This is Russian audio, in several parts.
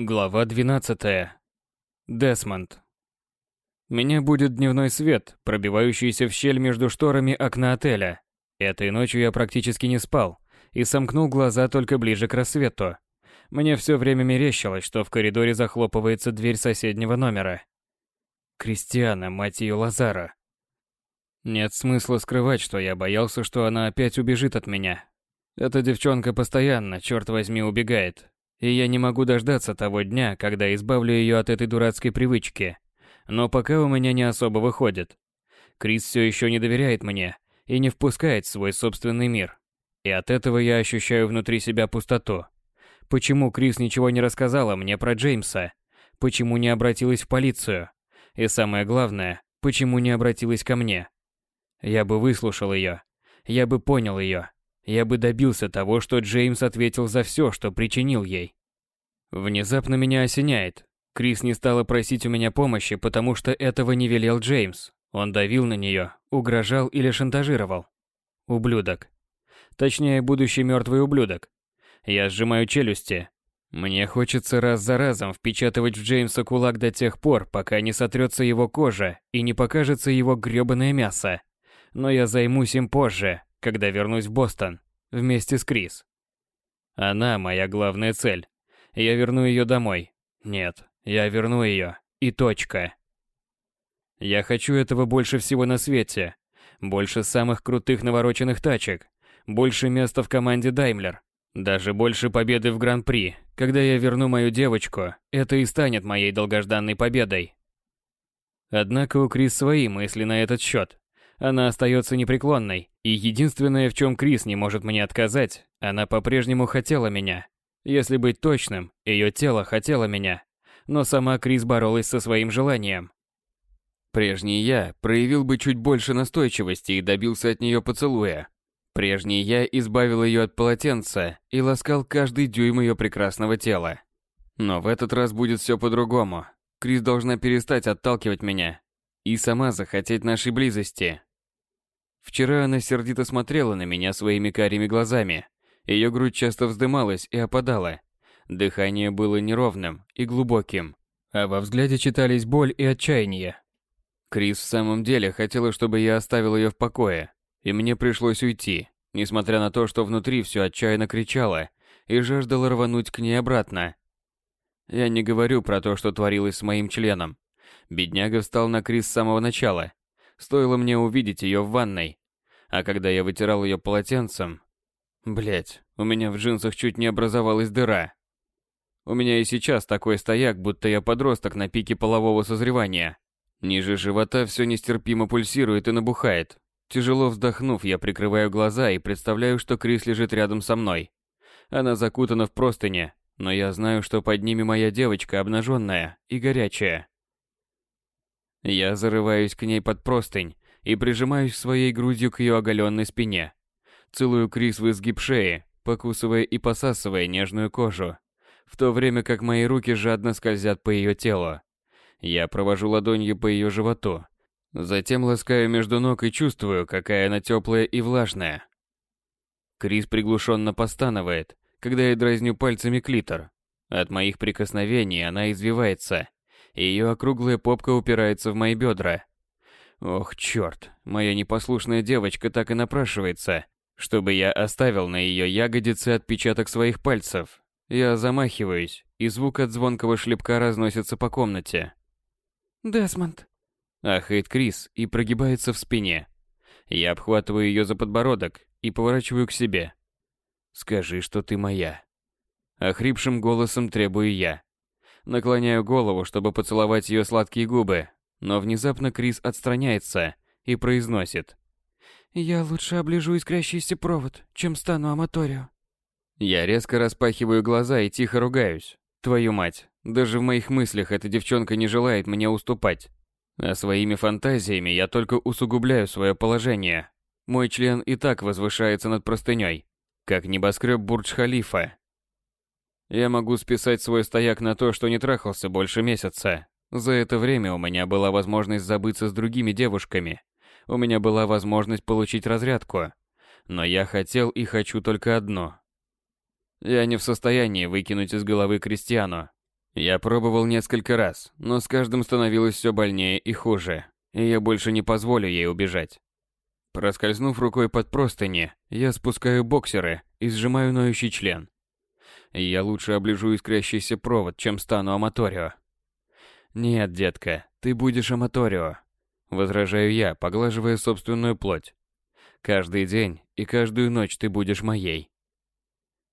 Глава 12. Десмонд. Меня будет дневной свет, пробивающийся в щель между шторами окна отеля. Этой ночью я практически не спал и сомкнул глаза только ближе к рассвету. Мне все время мерещилось, что в коридоре захлопывается дверь соседнего номера. Кристиана, мать ее Лазара. Нет смысла скрывать, что я боялся, что она опять убежит от меня. Эта девчонка постоянно, черт возьми, убегает, и я не могу дождаться того дня, когда избавлю ее от этой дурацкой привычки. Но пока у меня не особо выходит. Крис все еще не доверяет мне и не впускает в свой собственный мир. И от этого я ощущаю внутри себя пустоту. Почему Крис ничего не рассказала мне про Джеймса? Почему не обратилась в полицию? И самое главное, почему не обратилась ко мне? Я бы выслушал ее. Я бы понял ее я бы добился того, что Джеймс ответил за все, что причинил ей. Внезапно меня осеняет. Крис не стала просить у меня помощи, потому что этого не велел Джеймс. Он давил на нее, угрожал или шантажировал. Ублюдок. Точнее, будущий мертвый ублюдок. Я сжимаю челюсти. Мне хочется раз за разом впечатывать в Джеймса кулак до тех пор, пока не сотрется его кожа и не покажется его грёбаное мясо. Но я займусь им позже, когда вернусь в Бостон, вместе с Крис. Она моя главная цель. Я верну ее домой. Нет, я верну ее. И точка. Я хочу этого больше всего на свете. Больше самых крутых навороченных тачек. Больше места в команде Даймлер. Даже больше победы в Гран-при. Когда я верну мою девочку, это и станет моей долгожданной победой. Однако у Крис свои мысли на этот счет. Она остается непреклонной, и единственное, в чем Крис не может мне отказать, она по-прежнему хотела меня. Если быть точным, ее тело хотело меня, но сама Крис боролась со своим желанием. Прежний я проявил бы чуть больше настойчивости и добился от нее поцелуя. Прежний я избавил ее от полотенца и ласкал каждый дюйм ее прекрасного тела. Но в этот раз будет все по-другому. Крис должна перестать отталкивать меня и сама захотеть нашей близости. Вчера она сердито смотрела на меня своими карими глазами. Ее грудь часто вздымалась и опадала. Дыхание было неровным и глубоким, а во взгляде читались боль и отчаяние. Крис в самом деле хотела, чтобы я оставил ее в покое, и мне пришлось уйти, несмотря на то, что внутри все отчаянно кричало и жаждало рвануть к ней обратно. Я не говорю про то, что творилось с моим членом. Бедняга встал на Крис с самого начала. Стоило мне увидеть ее в ванной, а когда я вытирал ее полотенцем... Блять, у меня в джинсах чуть не образовалась дыра. У меня и сейчас такой стояк, будто я подросток на пике полового созревания. Ниже живота все нестерпимо пульсирует и набухает. Тяжело вздохнув, я прикрываю глаза и представляю, что Крис лежит рядом со мной. Она закутана в простыне, но я знаю, что под ними моя девочка обнаженная и горячая. Я зарываюсь к ней под простынь и прижимаюсь своей грудью к ее оголенной спине. Целую Крис в изгиб шеи, покусывая и посасывая нежную кожу, в то время как мои руки жадно скользят по ее телу. Я провожу ладонью по ее животу, затем ласкаю между ног и чувствую, какая она теплая и влажная. Крис приглушенно постанывает, когда я дразню пальцами клитор. От моих прикосновений она извивается, и ее округлая попка упирается в мои бедра. Ох, черт, моя непослушная девочка так и напрашивается, чтобы я оставил на ее ягодице отпечаток своих пальцев. Я замахиваюсь, и звук от звонкого шлепка разносится по комнате. «Десмонд!» Ахает Крис и прогибается в спине. Я обхватываю ее за подбородок и поворачиваю к себе. «Скажи, что ты моя». Охрипшим голосом требую я. Наклоняю голову, чтобы поцеловать ее сладкие губы, но внезапно Крис отстраняется и произносит. «Я лучше оближу искрящийся провод, чем стану аматорио». Я резко распахиваю глаза и тихо ругаюсь. Твою мать, даже в моих мыслях эта девчонка не желает мне уступать. А своими фантазиями я только усугубляю свое положение. Мой член и так возвышается над простыней, как небоскреб Бурдж-Халифа. Я могу списать свой стояк на то, что не трахался больше месяца, за это время у меня была возможность забыться с другими девушками. У меня была возможность получить разрядку. Но я хотел и хочу только одно. Я не в состоянии выкинуть из головы Кристиану. Я пробовал несколько раз, но с каждым становилось все больнее и хуже, и я больше не позволю ей убежать. Проскользнув рукой под простыни, я спускаю боксеры и сжимаю ноющий член. Я лучше оближу искрящийся провод, чем стану аматорио. Нет, детка, ты будешь аматорио. Возражаю я, поглаживая собственную плоть. Каждый день и каждую ночь ты будешь моей.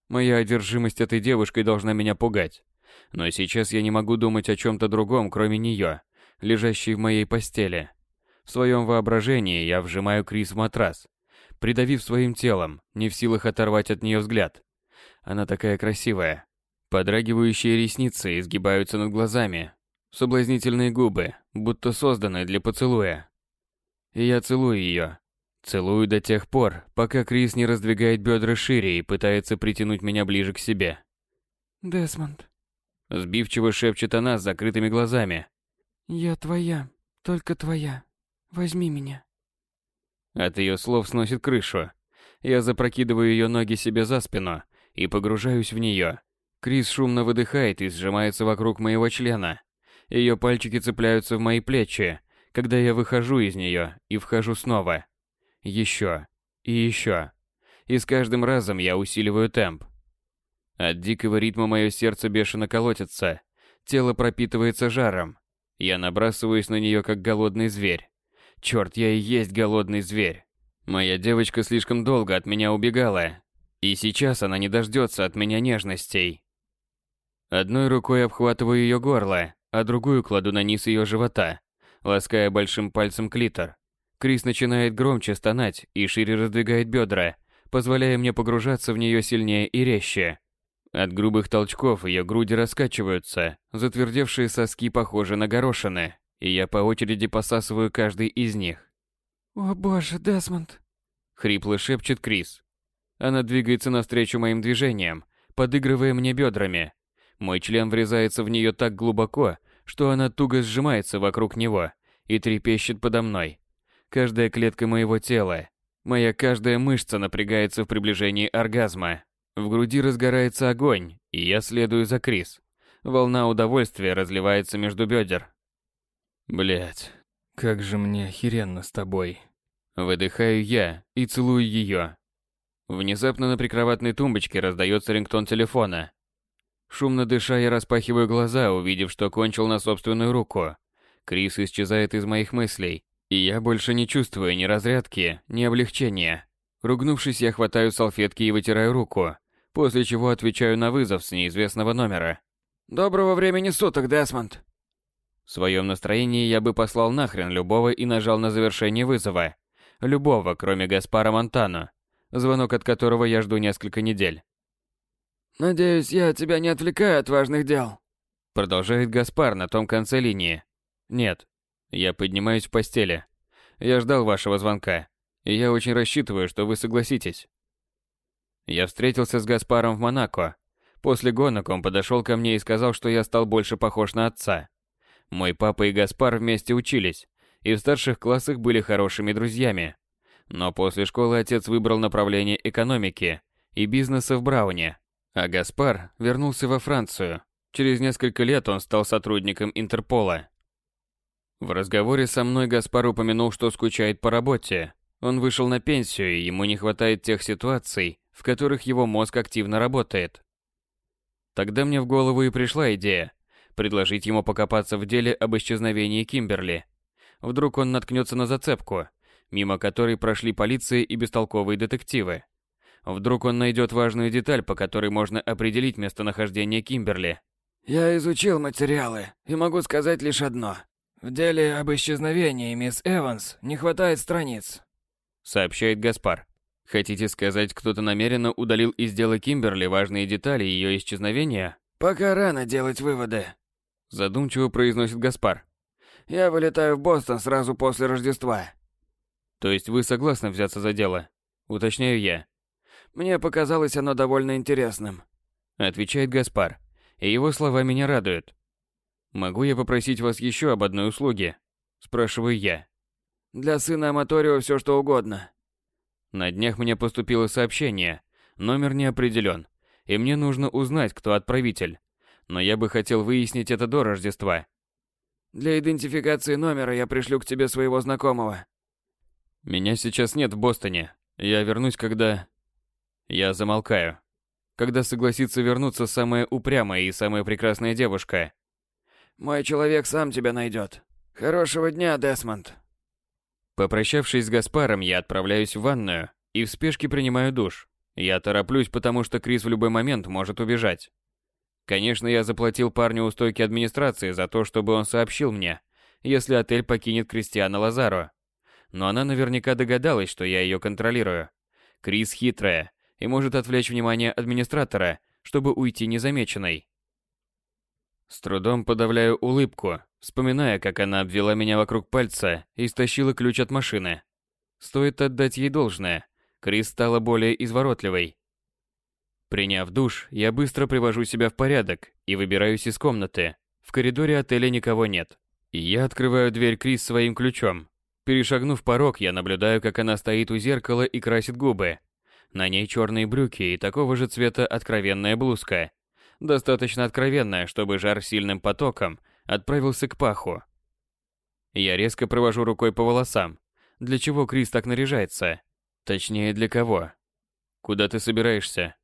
Моя одержимость этой девушкой должна меня пугать. Но сейчас я не могу думать о чем-то другом, кроме нее, лежащей в моей постели. В своем воображении я вжимаю Крис в матрас, придавив своим телом, не в силах оторвать от нее взгляд. Она такая красивая. Подрагивающие ресницы изгибаются над глазами. Соблазнительные губы, будто созданные для поцелуя. И я целую ее. Целую до тех пор, пока Крис не раздвигает бедра шире и пытается притянуть меня ближе к себе. Десмонд. Сбивчиво шепчет она с закрытыми глазами. Я твоя, только твоя. Возьми меня. От ее слов сносит крышу. Я запрокидываю ее ноги себе за спину и погружаюсь в нее. Крис шумно выдыхает и сжимается вокруг моего члена. Ее пальчики цепляются в мои плечи, когда я выхожу из нее и вхожу снова. Еще. И еще. И с каждым разом я усиливаю темп. От дикого ритма мое сердце бешено колотится. Тело пропитывается жаром. Я набрасываюсь на нее, как голодный зверь. Черт, я и есть голодный зверь. Моя девочка слишком долго от меня убегала, и сейчас она не дождется от меня нежностей. Одной рукой обхватываю ее горло, а другую кладу на низ ее живота, лаская большим пальцем клитор. Крис начинает громче стонать и шире раздвигает бедра, позволяя мне погружаться в нее сильнее и резче. От грубых толчков ее груди раскачиваются, затвердевшие соски похожи на горошины, и я по очереди посасываю каждый из них. «О боже, Десмонд!» — хрипло шепчет Крис. Она двигается навстречу моим движениям, подыгрывая мне бедрами. Мой член врезается в нее так глубоко, что она туго сжимается вокруг него и трепещет подо мной. Каждая клетка моего тела, моя каждая мышца напрягается в приближении оргазма. В груди разгорается огонь, и я следую за Крис. Волна удовольствия разливается между бедер. Блять, как же мне охеренно с тобой. Выдыхаю я и целую ее, Внезапно на прикроватной тумбочке раздается рингтон телефона. Шумно дыша, я распахиваю глаза, увидев, что кончил на собственную руку. Крис исчезает из моих мыслей, и я больше не чувствую ни разрядки, ни облегчения. Ругнувшись, я хватаю салфетки и вытираю руку, после чего отвечаю на вызов с неизвестного номера. «Доброго времени суток, Десмонд!» В своем настроении я бы послал нахрен любого и нажал на завершение вызова. Любого, кроме Гаспара Монтано звонок от которого я жду несколько недель. «Надеюсь, я тебя не отвлекаю от важных дел», продолжает Гаспар на том конце линии. «Нет, я поднимаюсь в постели. Я ждал вашего звонка, и я очень рассчитываю, что вы согласитесь». Я встретился с Гаспаром в Монако. После гонок он подошел ко мне и сказал, что я стал больше похож на отца. Мой папа и Гаспар вместе учились, и в старших классах были хорошими друзьями. Но после школы отец выбрал направление экономики и бизнеса в Брауне, а Гаспар вернулся во Францию. Через несколько лет он стал сотрудником Интерпола. В разговоре со мной Гаспар упомянул, что скучает по работе. Он вышел на пенсию, и ему не хватает тех ситуаций, в которых его мозг активно работает. Тогда мне в голову и пришла идея предложить ему покопаться в деле об исчезновении Кимберли. Вдруг он наткнется на зацепку, мимо которой прошли полиция и бестолковые детективы. Вдруг он найдет важную деталь, по которой можно определить местонахождение Кимберли. «Я изучил материалы и могу сказать лишь одно. В деле об исчезновении мисс Эванс не хватает страниц», — сообщает Гаспар. «Хотите сказать, кто-то намеренно удалил из дела Кимберли важные детали ее исчезновения?» «Пока рано делать выводы», — задумчиво произносит Гаспар. «Я вылетаю в Бостон сразу после Рождества. То есть вы согласны взяться за дело? Уточняю я. Мне показалось оно довольно интересным. Отвечает Гаспар. И его слова меня радуют. Могу я попросить вас еще об одной услуге? Спрашиваю я. Для сына Аматорио все что угодно. На днях мне поступило сообщение. Номер не определен. И мне нужно узнать, кто отправитель. Но я бы хотел выяснить это до Рождества. Для идентификации номера я пришлю к тебе своего знакомого. Меня сейчас нет в Бостоне. Я вернусь, когда... Я замолкаю. Когда согласится вернуться самая упрямая и самая прекрасная девушка. Мой человек сам тебя найдет. Хорошего дня, Десмонд. Попрощавшись с Гаспаром, я отправляюсь в ванную и в спешке принимаю душ. Я тороплюсь, потому что Крис в любой момент может убежать. Конечно, я заплатил парню у стойки администрации за то, чтобы он сообщил мне, если отель покинет Кристиана Лазаро. Но она наверняка догадалась, что я ее контролирую. Крис хитрая и может отвлечь внимание администратора, чтобы уйти незамеченной. С трудом подавляю улыбку, вспоминая, как она обвела меня вокруг пальца и стащила ключ от машины. Стоит отдать ей должное. Крис стала более изворотливой. Приняв душ, я быстро привожу себя в порядок и выбираюсь из комнаты. В коридоре отеля никого нет. И я открываю дверь Крис своим ключом. Перешагнув порог, я наблюдаю, как она стоит у зеркала и красит губы. На ней черные брюки и такого же цвета откровенная блузка. Достаточно откровенная, чтобы жар сильным потоком отправился к паху. Я резко провожу рукой по волосам. Для чего Крис так наряжается? Точнее, для кого? Куда ты собираешься?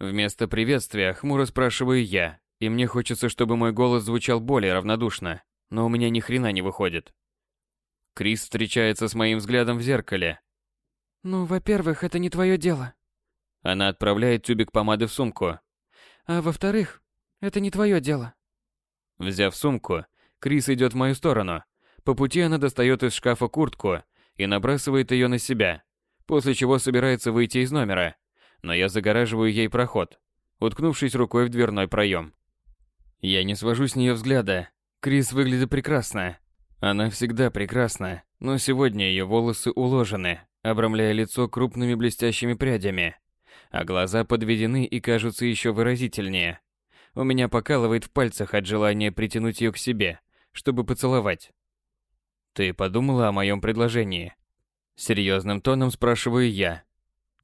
Вместо приветствия хмуро спрашиваю я, и мне хочется, чтобы мой голос звучал более равнодушно, но у меня ни хрена не выходит. Крис встречается с моим взглядом в зеркале. Ну, во-первых, это не твое дело. Она отправляет тюбик помады в сумку. А во-вторых, это не твое дело. Взяв сумку, Крис идет в мою сторону. По пути она достает из шкафа куртку и набрасывает ее на себя, после чего собирается выйти из номера. Но я загораживаю ей проход, уткнувшись рукой в дверной проем. Я не свожу с нее взгляда. Крис выглядит прекрасно. Она всегда прекрасна, но сегодня ее волосы уложены, обрамляя лицо крупными блестящими прядями, а глаза подведены и кажутся еще выразительнее. У меня покалывает в пальцах от желания притянуть ее к себе, чтобы поцеловать. «Ты подумала о моем предложении?» Серьезным тоном спрашиваю я.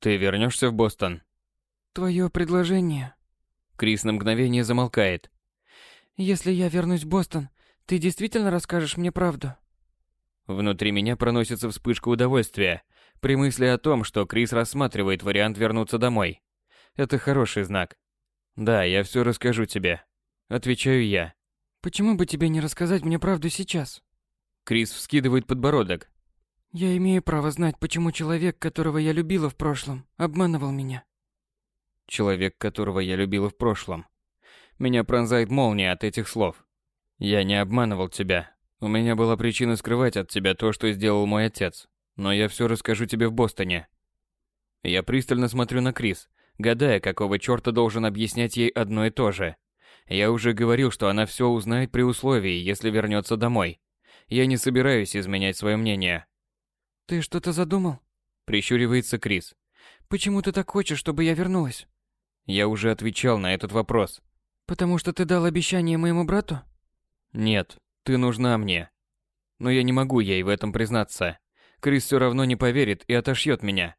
«Ты вернешься в Бостон?» «Твое предложение...» Крис на мгновение замолкает. «Если я вернусь в Бостон, ты действительно расскажешь мне правду?» Внутри меня проносится вспышка удовольствия при мысли о том, что Крис рассматривает вариант вернуться домой. Это хороший знак. Да, я все расскажу тебе. Отвечаю я. Почему бы тебе не рассказать мне правду сейчас? Крис вскидывает подбородок. Я имею право знать, почему человек, которого я любила в прошлом, обманывал меня. Человек, которого я любила в прошлом. Меня пронзает молния от этих слов. Я не обманывал тебя. У меня была причина скрывать от тебя то, что сделал мой отец. Но я все расскажу тебе в Бостоне. Я пристально смотрю на Крис, гадая, какого чёрта должен объяснять ей одно и то же. Я уже говорил, что она все узнает при условии, если вернется домой. Я не собираюсь изменять свое мнение. Ты что-то задумал? Прищуривается Крис. Почему ты так хочешь, чтобы я вернулась? Я уже отвечал на этот вопрос. Потому что ты дал обещание моему брату? Нет, ты нужна мне. Но я не могу ей в этом признаться. Крис все равно не поверит и отошьет меня.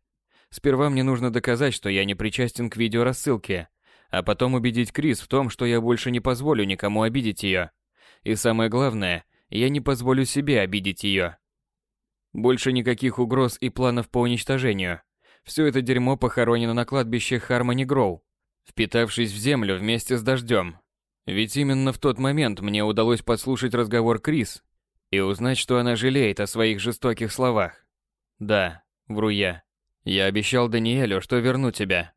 Сперва мне нужно доказать, что я не причастен к видеорассылке, а потом убедить Крис в том, что я больше не позволю никому обидеть ее. И самое главное, я не позволю себе обидеть ее. Больше никаких угроз и планов по уничтожению. Все это дерьмо похоронено на кладбище Хармони Гроу, впитавшись в землю вместе с дождем. Ведь именно в тот момент мне удалось подслушать разговор Крис и узнать, что она жалеет о своих жестоких словах. Да, вру я. Я обещал Даниэлю, что верну тебя.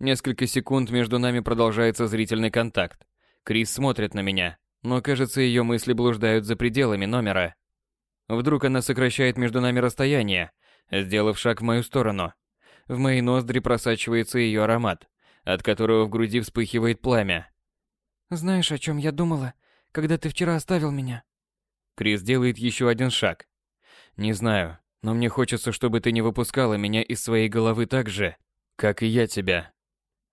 Несколько секунд между нами продолжается зрительный контакт. Крис смотрит на меня, но кажется, ее мысли блуждают за пределами номера. Вдруг она сокращает между нами расстояние, сделав шаг в мою сторону. В мои ноздри просачивается ее аромат, от которого в груди вспыхивает пламя. Знаешь, о чем я думала, когда ты вчера оставил меня? Крис делает еще один шаг. Не знаю, но мне хочется, чтобы ты не выпускала меня из своей головы так же, как и я тебя.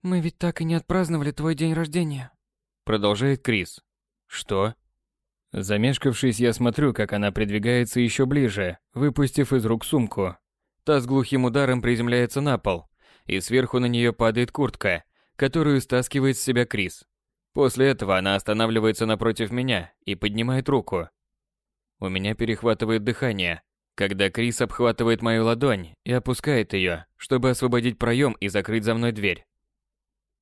Мы ведь так и не отпраздновали твой день рождения. Продолжает Крис. Что? Замешкавшись, я смотрю, как она придвигается еще ближе, выпустив из рук сумку. Та с глухим ударом приземляется на пол, и сверху на нее падает куртка, которую стаскивает с себя Крис. После этого она останавливается напротив меня и поднимает руку. У меня перехватывает дыхание, когда Крис обхватывает мою ладонь и опускает ее, чтобы освободить проем и закрыть за мной дверь.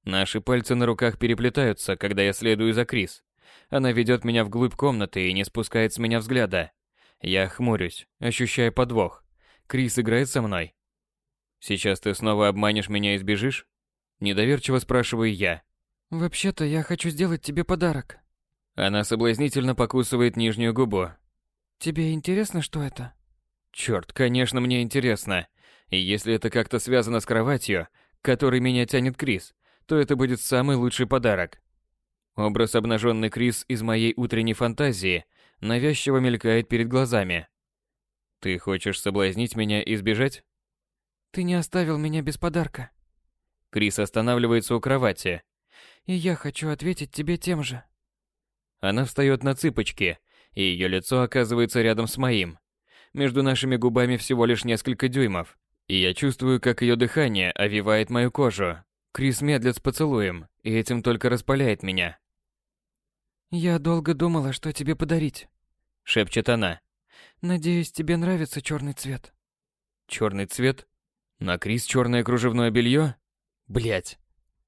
Наши пальцы на руках переплетаются, когда я следую за Крис. Она ведет меня вглубь комнаты и не спускает с меня взгляда. Я хмурюсь, ощущая подвох. Крис играет со мной. Сейчас ты снова обманешь меня и сбежишь? Недоверчиво спрашиваю я. Вообще-то я хочу сделать тебе подарок. Она соблазнительно покусывает нижнюю губу. Тебе интересно, что это? Черт, конечно, мне интересно. И если это как-то связано с кроватью, к которой меня тянет Крис, то это будет самый лучший подарок. Образ обнаженный Крис из моей утренней фантазии навязчиво мелькает перед глазами. Ты хочешь соблазнить меня и сбежать? Ты не оставил меня без подарка. Крис останавливается у кровати. И я хочу ответить тебе тем же. Она встает на цыпочки, и ее лицо оказывается рядом с моим. Между нашими губами всего лишь несколько дюймов, и я чувствую, как ее дыхание овивает мою кожу. Крис медлит с поцелуем, и этим только распаляет меня. «Я долго думала, что тебе подарить», — шепчет она. «Надеюсь, тебе нравится черный цвет». Черный цвет? На Крис черное кружевное белье? Блять.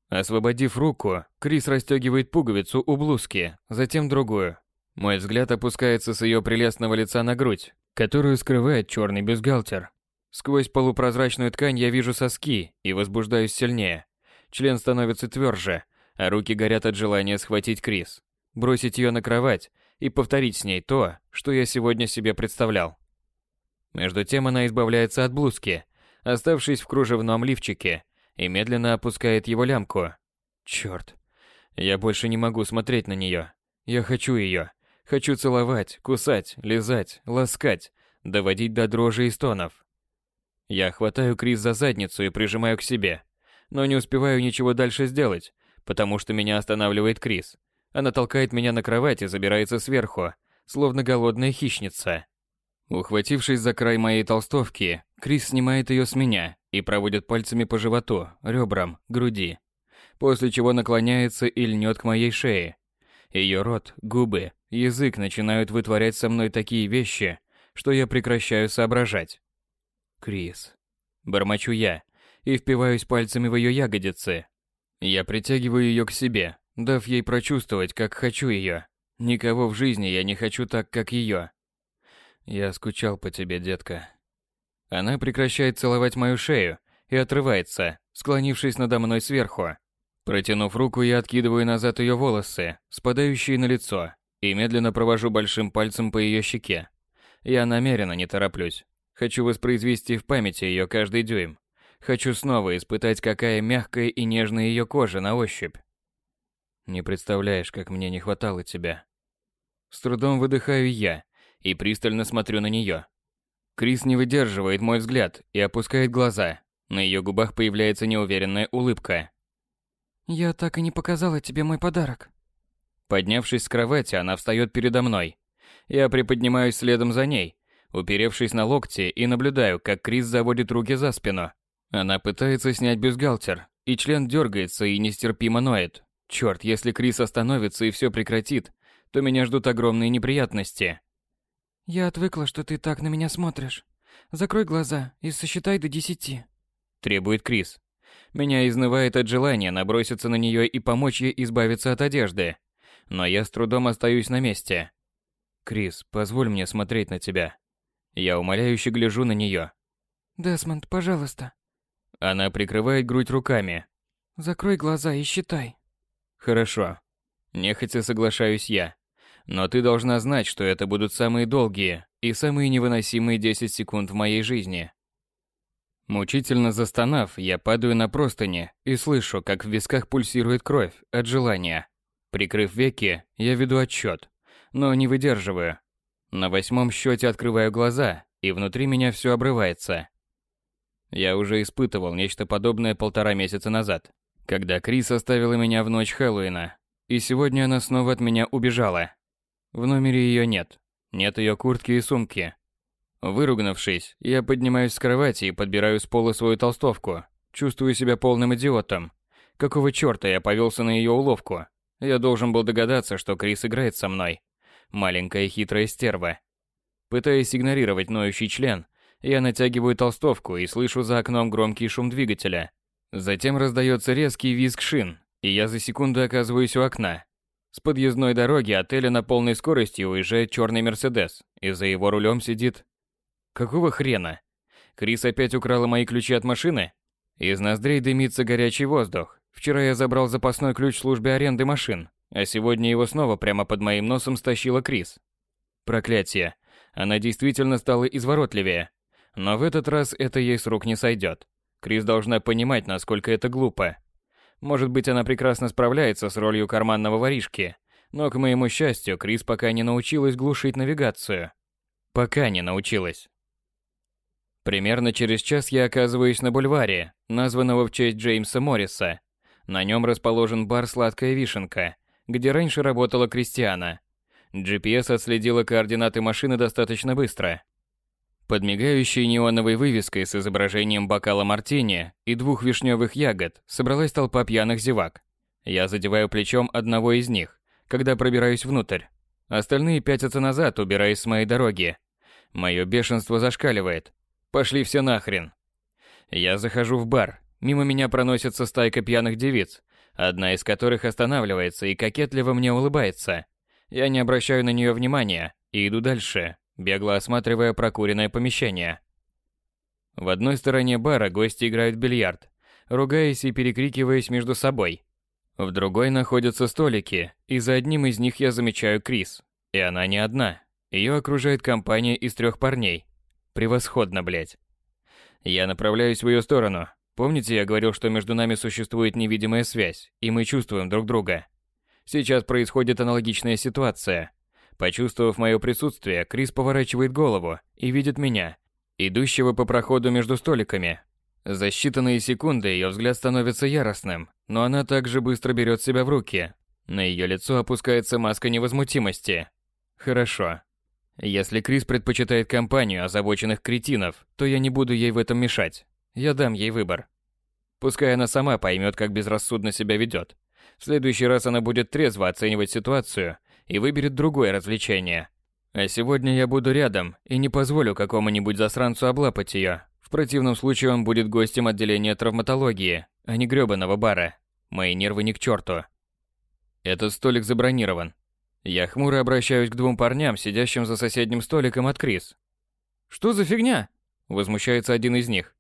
Освободив руку, Крис расстегивает пуговицу у блузки, затем другую. Мой взгляд опускается с ее прелестного лица на грудь, которую скрывает черный бюстгальтер. Сквозь полупрозрачную ткань я вижу соски и возбуждаюсь сильнее. Член становится тверже, а руки горят от желания схватить Крис бросить ее на кровать и повторить с ней то, что я сегодня себе представлял. Между тем она избавляется от блузки, оставшись в кружевном лифчике, и медленно опускает его лямку. Черт. Я больше не могу смотреть на нее. Я хочу ее. Хочу целовать, кусать, лизать, ласкать, доводить до дрожи и стонов. Я хватаю Крис за задницу и прижимаю к себе, но не успеваю ничего дальше сделать, потому что меня останавливает Крис. Она толкает меня на кровать и забирается сверху, словно голодная хищница. Ухватившись за край моей толстовки, Крис снимает ее с меня и проводит пальцами по животу, ребрам, груди. После чего наклоняется и льнет к моей шее. Ее рот, губы, язык начинают вытворять со мной такие вещи, что я прекращаю соображать. Крис. Бормочу я и впиваюсь пальцами в ее ягодицы. Я притягиваю ее к себе, дав ей прочувствовать, как хочу ее. Никого в жизни я не хочу так, как ее. Я скучал по тебе, детка. Она прекращает целовать мою шею и отрывается, склонившись надо мной сверху. Протянув руку, я откидываю назад ее волосы, спадающие на лицо, и медленно провожу большим пальцем по ее щеке. Я намеренно не тороплюсь. Хочу воспроизвести в памяти ее каждый дюйм. Хочу снова испытать, какая мягкая и нежная ее кожа на ощупь. Не представляешь, как мне не хватало тебя. С трудом выдыхаю я и пристально смотрю на нее. Крис не выдерживает мой взгляд и опускает глаза. На ее губах появляется неуверенная улыбка. «Я так и не показала тебе мой подарок». Поднявшись с кровати, она встает передо мной. Я приподнимаюсь следом за ней, уперевшись на локти и наблюдаю, как Крис заводит руки за спину. Она пытается снять бюстгальтер, и член дергается и нестерпимо ноет. Черт, если Крис остановится и все прекратит, то меня ждут огромные неприятности. Я отвыкла, что ты так на меня смотришь. Закрой глаза и сосчитай до десяти. Требует Крис. Меня изнывает от желания наброситься на нее и помочь ей избавиться от одежды. Но я с трудом остаюсь на месте. Крис, позволь мне смотреть на тебя. Я умоляюще гляжу на нее. Десмонд, пожалуйста. Она прикрывает грудь руками. Закрой глаза и считай. Хорошо. Нехотя соглашаюсь я. Но ты должна знать, что это будут самые долгие и самые невыносимые 10 секунд в моей жизни. Мучительно застонав, я падаю на простыни и слышу, как в висках пульсирует кровь от желания. Прикрыв веки, я веду отсчет, но не выдерживаю. На восьмом счете открываю глаза, и внутри меня все обрывается. Я уже испытывал нечто подобное полтора месяца назад когда Крис оставила меня в ночь Хэллоуина, и сегодня она снова от меня убежала. В номере ее нет. Нет ее куртки и сумки. Выругнувшись, я поднимаюсь с кровати и подбираю с пола свою толстовку. Чувствую себя полным идиотом. Какого чёрта я повелся на ее уловку? Я должен был догадаться, что Крис играет со мной. Маленькая хитрая стерва. Пытаясь игнорировать ноющий член, я натягиваю толстовку и слышу за окном громкий шум двигателя. Затем раздается резкий визг шин, и я за секунду оказываюсь у окна. С подъездной дороги отеля на полной скорости уезжает черный Мерседес, и за его рулем сидит... Какого хрена? Крис опять украла мои ключи от машины? Из ноздрей дымится горячий воздух. Вчера я забрал запасной ключ в службе аренды машин, а сегодня его снова прямо под моим носом стащила Крис. Проклятие. Она действительно стала изворотливее. Но в этот раз это ей с рук не сойдет. Крис должна понимать, насколько это глупо. Может быть, она прекрасно справляется с ролью карманного воришки, но, к моему счастью, Крис пока не научилась глушить навигацию. Пока не научилась. Примерно через час я оказываюсь на бульваре, названного в честь Джеймса Морриса. На нем расположен бар «Сладкая вишенка», где раньше работала Кристиана. GPS отследила координаты машины достаточно быстро. Под мигающей неоновой вывеской с изображением бокала мартини и двух вишневых ягод собралась толпа пьяных зевак. Я задеваю плечом одного из них, когда пробираюсь внутрь. Остальные пятятся назад, убираясь с моей дороги. Мое бешенство зашкаливает. Пошли все нахрен. Я захожу в бар. Мимо меня проносится стайка пьяных девиц, одна из которых останавливается и кокетливо мне улыбается. Я не обращаю на нее внимания и иду дальше, бегло осматривая прокуренное помещение. В одной стороне бара гости играют в бильярд, ругаясь и перекрикиваясь между собой. В другой находятся столики, и за одним из них я замечаю Крис. И она не одна. Ее окружает компания из трех парней. Превосходно, блядь. Я направляюсь в ее сторону. Помните, я говорил, что между нами существует невидимая связь, и мы чувствуем друг друга? Сейчас происходит аналогичная ситуация. Почувствовав мое присутствие, Крис поворачивает голову и видит меня, идущего по проходу между столиками. За считанные секунды ее взгляд становится яростным, но она также быстро берет себя в руки. На ее лицо опускается маска невозмутимости. Хорошо. Если Крис предпочитает компанию озабоченных кретинов, то я не буду ей в этом мешать. Я дам ей выбор. Пускай она сама поймет, как безрассудно себя ведет. В следующий раз она будет трезво оценивать ситуацию и выберет другое развлечение. А сегодня я буду рядом и не позволю какому-нибудь засранцу облапать ее. В противном случае он будет гостем отделения травматологии, а не грёбаного бара. Мои нервы ни к черту. Этот столик забронирован. Я хмуро обращаюсь к двум парням, сидящим за соседним столиком от Крис. «Что за фигня?» – возмущается один из них.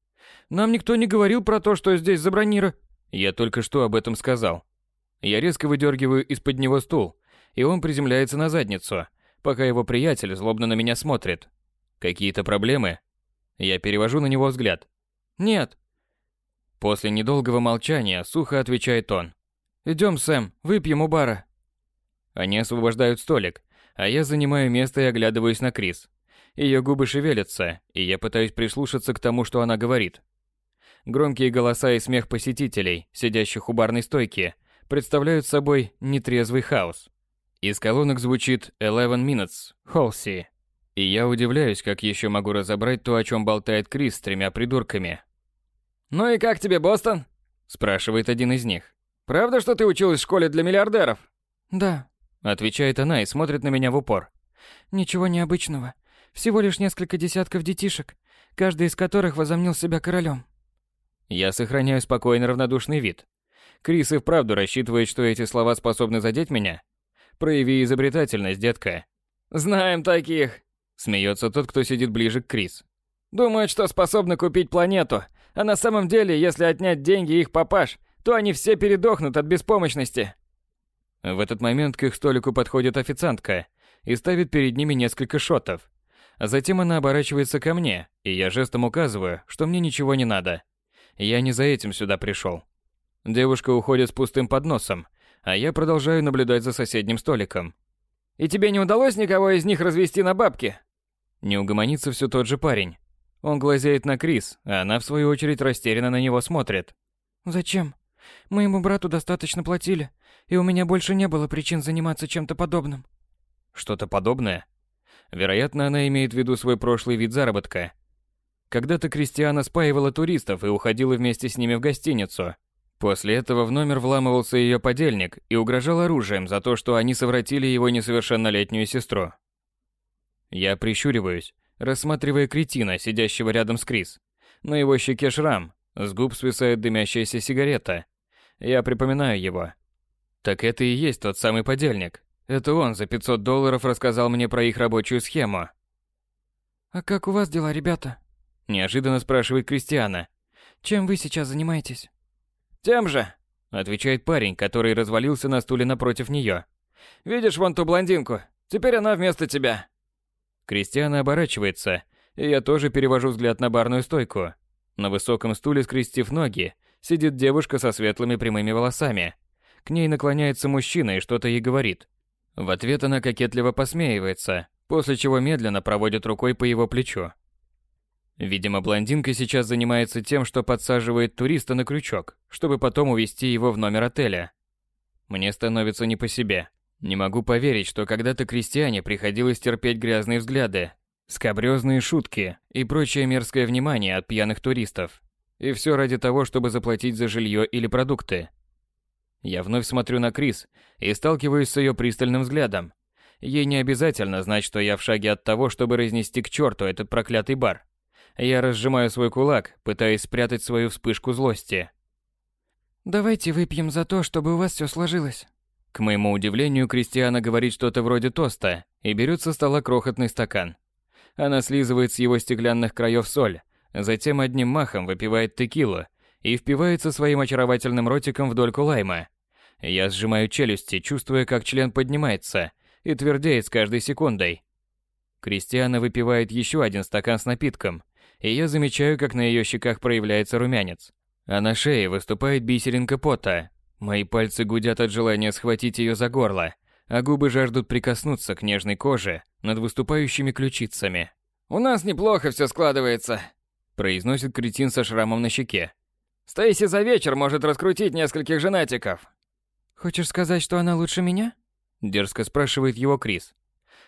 «Нам никто не говорил про то, что здесь забронировано». Я только что об этом сказал. Я резко выдергиваю из-под него стул и он приземляется на задницу, пока его приятель злобно на меня смотрит. Какие-то проблемы? Я перевожу на него взгляд. Нет. После недолгого молчания сухо отвечает он. Идем, Сэм, выпьем у бара. Они освобождают столик, а я занимаю место и оглядываюсь на Крис. Ее губы шевелятся, и я пытаюсь прислушаться к тому, что она говорит. Громкие голоса и смех посетителей, сидящих у барной стойки, представляют собой нетрезвый хаос. Из колонок звучит Eleven Minutes, Холси. И я удивляюсь, как еще могу разобрать то, о чем болтает Крис с тремя придурками. «Ну и как тебе, Бостон?» – спрашивает один из них. «Правда, что ты училась в школе для миллиардеров?» «Да», – отвечает она и смотрит на меня в упор. «Ничего необычного. Всего лишь несколько десятков детишек, каждый из которых возомнил себя королем». Я сохраняю спокойно равнодушный вид. Крис и вправду рассчитывает, что эти слова способны задеть меня? Прояви изобретательность, детка. Знаем таких. Смеется тот, кто сидит ближе к Крис. Думают, что способны купить планету. А на самом деле, если отнять деньги их папаш, то они все передохнут от беспомощности. В этот момент к их столику подходит официантка и ставит перед ними несколько шотов. А затем она оборачивается ко мне, и я жестом указываю, что мне ничего не надо. Я не за этим сюда пришел. Девушка уходит с пустым подносом, а я продолжаю наблюдать за соседним столиком. «И тебе не удалось никого из них развести на бабки?» Не угомонится все тот же парень. Он глазеет на Крис, а она, в свою очередь, растерянно на него смотрит. «Зачем? Моему брату достаточно платили, и у меня больше не было причин заниматься чем-то подобным». Что-то подобное? Вероятно, она имеет в виду свой прошлый вид заработка. Когда-то Кристиана спаивала туристов и уходила вместе с ними в гостиницу. После этого в номер вламывался ее подельник и угрожал оружием за то, что они совратили его несовершеннолетнюю сестру. Я прищуриваюсь, рассматривая кретина, сидящего рядом с Крис. На его щеке шрам, с губ свисает дымящаяся сигарета. Я припоминаю его. Так это и есть тот самый подельник. Это он за 500 долларов рассказал мне про их рабочую схему. «А как у вас дела, ребята?» Неожиданно спрашивает Кристиана. «Чем вы сейчас занимаетесь?» «Тем же», — отвечает парень, который развалился на стуле напротив нее. «Видишь вон ту блондинку? Теперь она вместо тебя». Кристиана оборачивается, и я тоже перевожу взгляд на барную стойку. На высоком стуле, скрестив ноги, сидит девушка со светлыми прямыми волосами. К ней наклоняется мужчина и что-то ей говорит. В ответ она кокетливо посмеивается, после чего медленно проводит рукой по его плечу. Видимо, блондинка сейчас занимается тем, что подсаживает туриста на крючок, чтобы потом увезти его в номер отеля. Мне становится не по себе. Не могу поверить, что когда-то крестьяне приходилось терпеть грязные взгляды, скабрёзные шутки и прочее мерзкое внимание от пьяных туристов. И все ради того, чтобы заплатить за жилье или продукты. Я вновь смотрю на Крис и сталкиваюсь с ее пристальным взглядом. Ей не обязательно знать, что я в шаге от того, чтобы разнести к черту этот проклятый бар. Я разжимаю свой кулак, пытаясь спрятать свою вспышку злости. «Давайте выпьем за то, чтобы у вас все сложилось». К моему удивлению, Кристиана говорит что-то вроде тоста и берет со стола крохотный стакан. Она слизывает с его стеклянных краев соль, затем одним махом выпивает текилу и впивается своим очаровательным ротиком в дольку лайма. Я сжимаю челюсти, чувствуя, как член поднимается и твердеет с каждой секундой. Кристиана выпивает еще один стакан с напитком, и я замечаю, как на ее щеках проявляется румянец. А на шее выступает бисеринка пота, Мои пальцы гудят от желания схватить ее за горло, а губы жаждут прикоснуться к нежной коже над выступающими ключицами. «У нас неплохо все складывается», – произносит кретин со шрамом на щеке. «Стейси за вечер может раскрутить нескольких женатиков». «Хочешь сказать, что она лучше меня?» – дерзко спрашивает его Крис.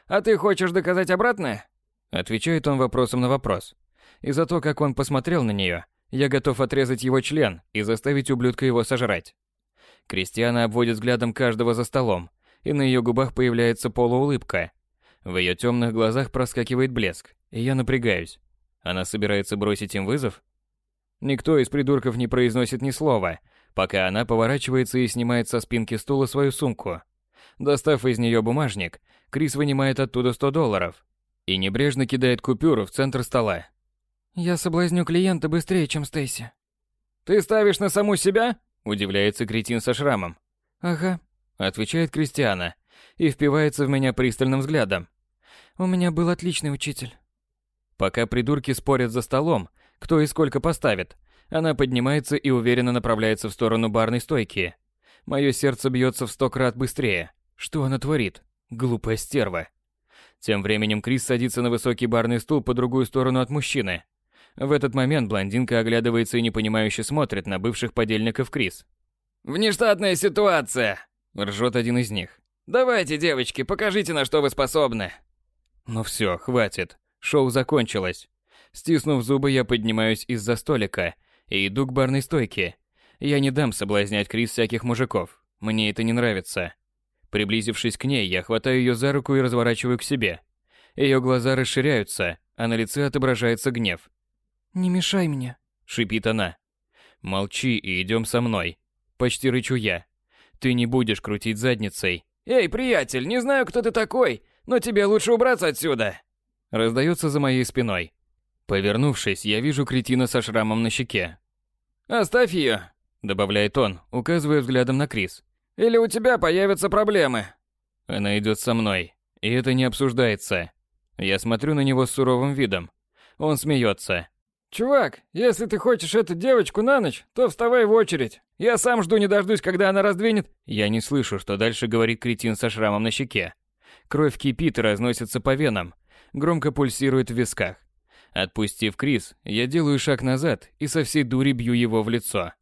«А ты хочешь доказать обратное?» Отвечает он вопросом на вопрос. И за то, как он посмотрел на нее, я готов отрезать его член и заставить ублюдка его сожрать. Кристиана обводит взглядом каждого за столом, и на ее губах появляется полуулыбка. В ее темных глазах проскакивает блеск, и я напрягаюсь. Она собирается бросить им вызов? Никто из придурков не произносит ни слова, пока она поворачивается и снимает со спинки стула свою сумку. Достав из нее бумажник, Крис вынимает оттуда 100 долларов и небрежно кидает купюру в центр стола. «Я соблазню клиента быстрее, чем Стейси». «Ты ставишь на саму себя?» Удивляется кретин со шрамом. «Ага», — отвечает Кристиана и впивается в меня пристальным взглядом. «У меня был отличный учитель». Пока придурки спорят за столом, кто и сколько поставит, она поднимается и уверенно направляется в сторону барной стойки. Мое сердце бьется в сто крат быстрее. Что она творит? Глупая стерва. Тем временем Крис садится на высокий барный стул по другую сторону от мужчины. В этот момент блондинка оглядывается и непонимающе смотрит на бывших подельников Крис. «Внештатная ситуация!» – ржет один из них. «Давайте, девочки, покажите, на что вы способны!» Ну все, хватит. Шоу закончилось. Стиснув зубы, я поднимаюсь из-за столика и иду к барной стойке. Я не дам соблазнять Крис всяких мужиков. Мне это не нравится. Приблизившись к ней, я хватаю ее за руку и разворачиваю к себе. Ее глаза расширяются, а на лице отображается гнев. «Не мешай мне», — шипит она. «Молчи и идем со мной». Почти рычу я. «Ты не будешь крутить задницей». «Эй, приятель, не знаю, кто ты такой, но тебе лучше убраться отсюда!» Раздается за моей спиной. Повернувшись, я вижу кретина со шрамом на щеке. «Оставь ее», — добавляет он, указывая взглядом на Крис. «Или у тебя появятся проблемы». Она идет со мной, и это не обсуждается. Я смотрю на него с суровым видом. Он смеется. «Чувак, если ты хочешь эту девочку на ночь, то вставай в очередь. Я сам жду не дождусь, когда она раздвинет...» Я не слышу, что дальше говорит кретин со шрамом на щеке. Кровь кипит и разносится по венам, громко пульсирует в висках. Отпустив Крис, я делаю шаг назад и со всей дури бью его в лицо.